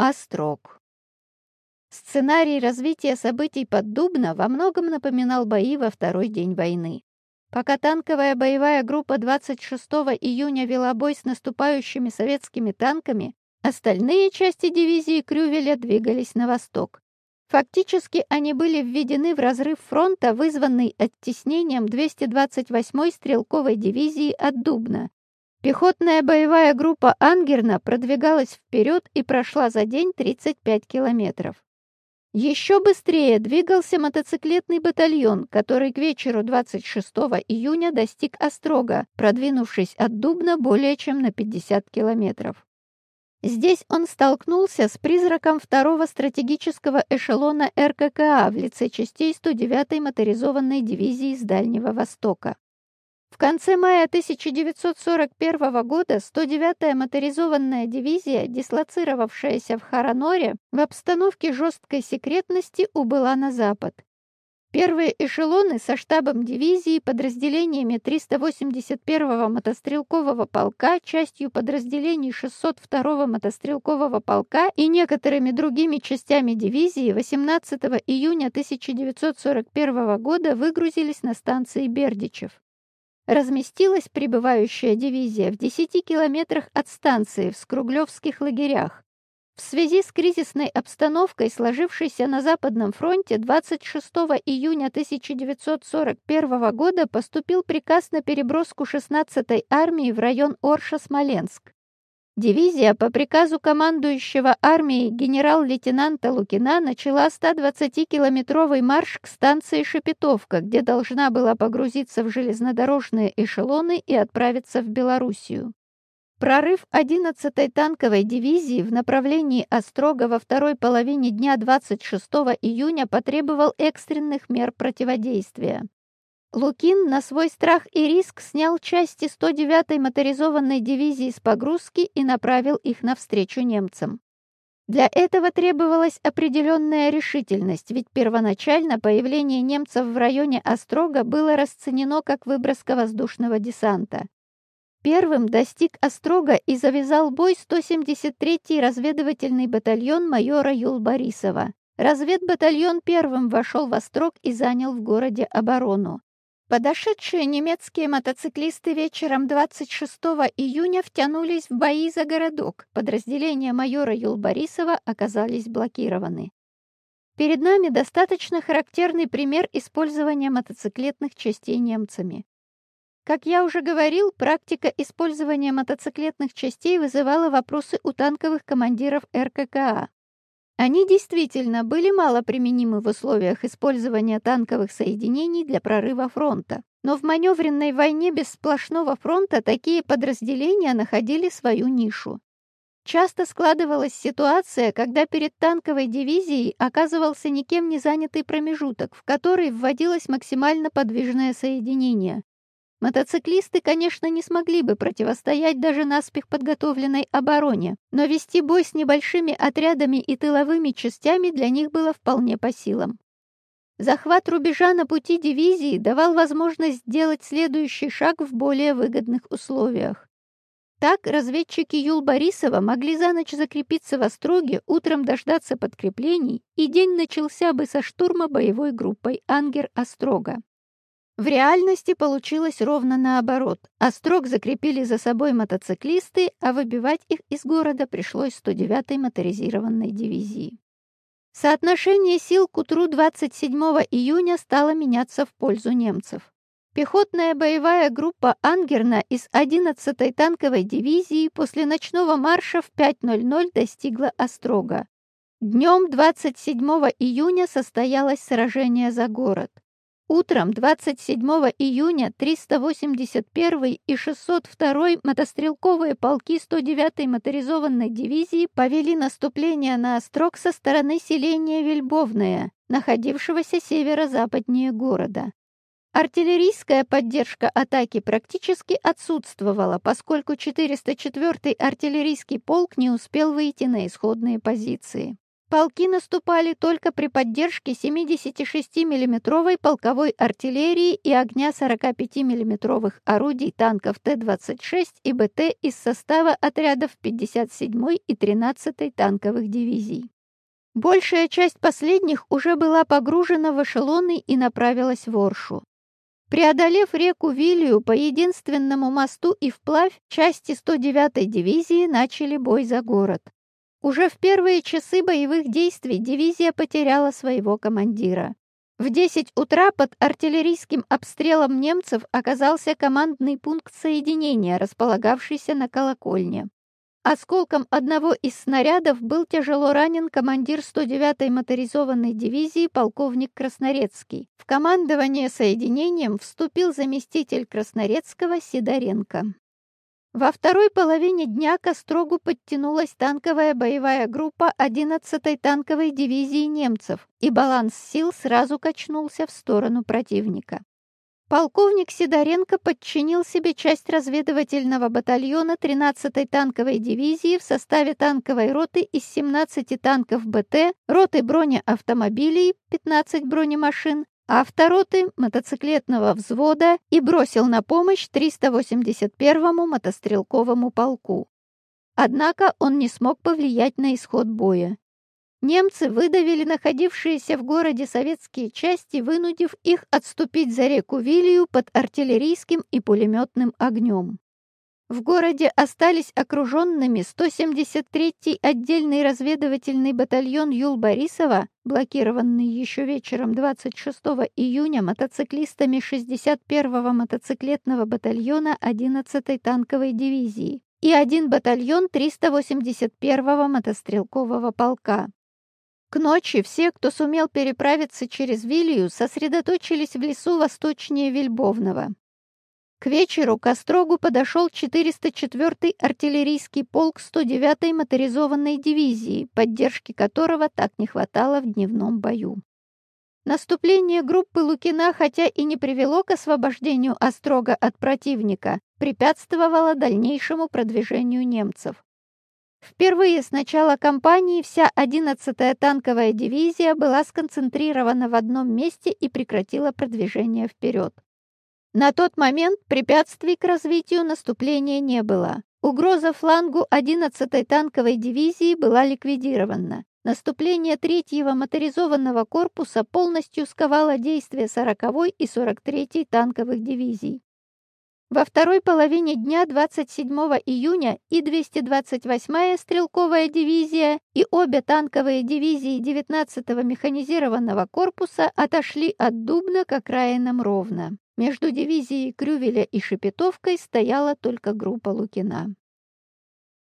Острог. Сценарий развития событий под Дубно во многом напоминал бои во второй день войны. Пока танковая боевая группа 26 июня вела бой с наступающими советскими танками, остальные части дивизии Крювеля двигались на восток. Фактически они были введены в разрыв фронта, вызванный оттеснением 228-й стрелковой дивизии от Дубна. Пехотная боевая группа Ангерна продвигалась вперед и прошла за день 35 километров. Еще быстрее двигался мотоциклетный батальон, который к вечеру 26 июня достиг Острога, продвинувшись от Дубна более чем на 50 километров. Здесь он столкнулся с призраком второго стратегического эшелона РККА в лице частей 109-й моторизованной дивизии с Дальнего Востока. В конце мая 1941 года 109-я моторизованная дивизия, дислоцировавшаяся в Хараноре, в обстановке жесткой секретности убыла на запад. Первые эшелоны со штабом дивизии, подразделениями 381-го мотострелкового полка, частью подразделений 602-го мотострелкового полка и некоторыми другими частями дивизии 18 июня 1941 года выгрузились на станции Бердичев. Разместилась прибывающая дивизия в 10 километрах от станции в Скруглевских лагерях, в связи с кризисной обстановкой, сложившейся на Западном фронте, 26 июня 1941 года поступил приказ на переброску 16-й армии в район Орша-Смоленск. Дивизия по приказу командующего армией генерал-лейтенанта Лукина начала 120-километровый марш к станции Шепетовка, где должна была погрузиться в железнодорожные эшелоны и отправиться в Белоруссию. Прорыв 11-й танковой дивизии в направлении Острога во второй половине дня 26 июня потребовал экстренных мер противодействия. Лукин на свой страх и риск снял части 109-й моторизованной дивизии с погрузки и направил их навстречу немцам. Для этого требовалась определенная решительность, ведь первоначально появление немцев в районе Острога было расценено как выброска воздушного десанта. Первым достиг Острога и завязал бой 173-й разведывательный батальон майора Юлбарисова. Разведбатальон первым вошел в Острог и занял в городе оборону. Подошедшие немецкие мотоциклисты вечером 26 июня втянулись в бои за городок. Подразделения майора Юлбарисова оказались блокированы. Перед нами достаточно характерный пример использования мотоциклетных частей немцами. Как я уже говорил, практика использования мотоциклетных частей вызывала вопросы у танковых командиров РККА. Они действительно были мало применимы в условиях использования танковых соединений для прорыва фронта. Но в маневренной войне без сплошного фронта такие подразделения находили свою нишу. Часто складывалась ситуация, когда перед танковой дивизией оказывался никем не занятый промежуток, в который вводилось максимально подвижное соединение. Мотоциклисты, конечно, не смогли бы противостоять даже наспех подготовленной обороне, но вести бой с небольшими отрядами и тыловыми частями для них было вполне по силам. Захват рубежа на пути дивизии давал возможность сделать следующий шаг в более выгодных условиях. Так разведчики Юл Борисова могли за ночь закрепиться в Остроге, утром дождаться подкреплений, и день начался бы со штурма боевой группой «Ангер Острога». В реальности получилось ровно наоборот. Острог закрепили за собой мотоциклисты, а выбивать их из города пришлось 109-й моторизированной дивизии. Соотношение сил к утру 27 июня стало меняться в пользу немцев. Пехотная боевая группа Ангерна из 11-й танковой дивизии после ночного марша в 5.00 достигла Острога. Днем 27 июня состоялось сражение за город. Утром 27 июня 381 и 602 мотострелковые полки 109-й моторизованной дивизии повели наступление на Острог со стороны селения Вельбовное, находившегося северо-западнее города. Артиллерийская поддержка атаки практически отсутствовала, поскольку 404-й артиллерийский полк не успел выйти на исходные позиции. Полки наступали только при поддержке 76 миллиметровой полковой артиллерии и огня 45 миллиметровых орудий танков Т-26 и БТ из состава отрядов 57-й и 13-й танковых дивизий. Большая часть последних уже была погружена в эшелоны и направилась в Оршу. Преодолев реку Вилью по единственному мосту и вплавь, части 109-й дивизии начали бой за город. Уже в первые часы боевых действий дивизия потеряла своего командира. В 10 утра под артиллерийским обстрелом немцев оказался командный пункт соединения, располагавшийся на колокольне. Осколком одного из снарядов был тяжело ранен командир 109-й моторизованной дивизии полковник Краснорецкий. В командование соединением вступил заместитель Краснорецкого Сидоренко. Во второй половине дня к Острогу подтянулась танковая боевая группа 11-й танковой дивизии немцев, и баланс сил сразу качнулся в сторону противника. Полковник Сидоренко подчинил себе часть разведывательного батальона 13-й танковой дивизии в составе танковой роты из 17 танков БТ, роты бронеавтомобилей, 15 бронемашин, автороты мотоциклетного взвода и бросил на помощь 381-му мотострелковому полку. Однако он не смог повлиять на исход боя. Немцы выдавили находившиеся в городе советские части, вынудив их отступить за реку Вилью под артиллерийским и пулеметным огнем. В городе остались окруженными 173-й отдельный разведывательный батальон Юл-Борисова, блокированный еще вечером 26 июня мотоциклистами 61-го мотоциклетного батальона 11-й танковой дивизии и один батальон 381-го мотострелкового полка. К ночи все, кто сумел переправиться через Вилью, сосредоточились в лесу восточнее Вильбовного. К вечеру к Острогу подошел 404-й артиллерийский полк 109-й моторизованной дивизии, поддержки которого так не хватало в дневном бою. Наступление группы Лукина, хотя и не привело к освобождению Острога от противника, препятствовало дальнейшему продвижению немцев. Впервые с начала кампании вся 11-я танковая дивизия была сконцентрирована в одном месте и прекратила продвижение вперед. На тот момент препятствий к развитию наступления не было. Угроза флангу 11-й танковой дивизии была ликвидирована. Наступление 3-го моторизованного корпуса полностью сковало действия 40-й и 43-й танковых дивизий. Во второй половине дня 27 июня и 228-я стрелковая дивизия, и обе танковые дивизии 19-го механизированного корпуса отошли от Дубна к окраинам ровно. Между дивизией Крювеля и Шепетовкой стояла только группа Лукина.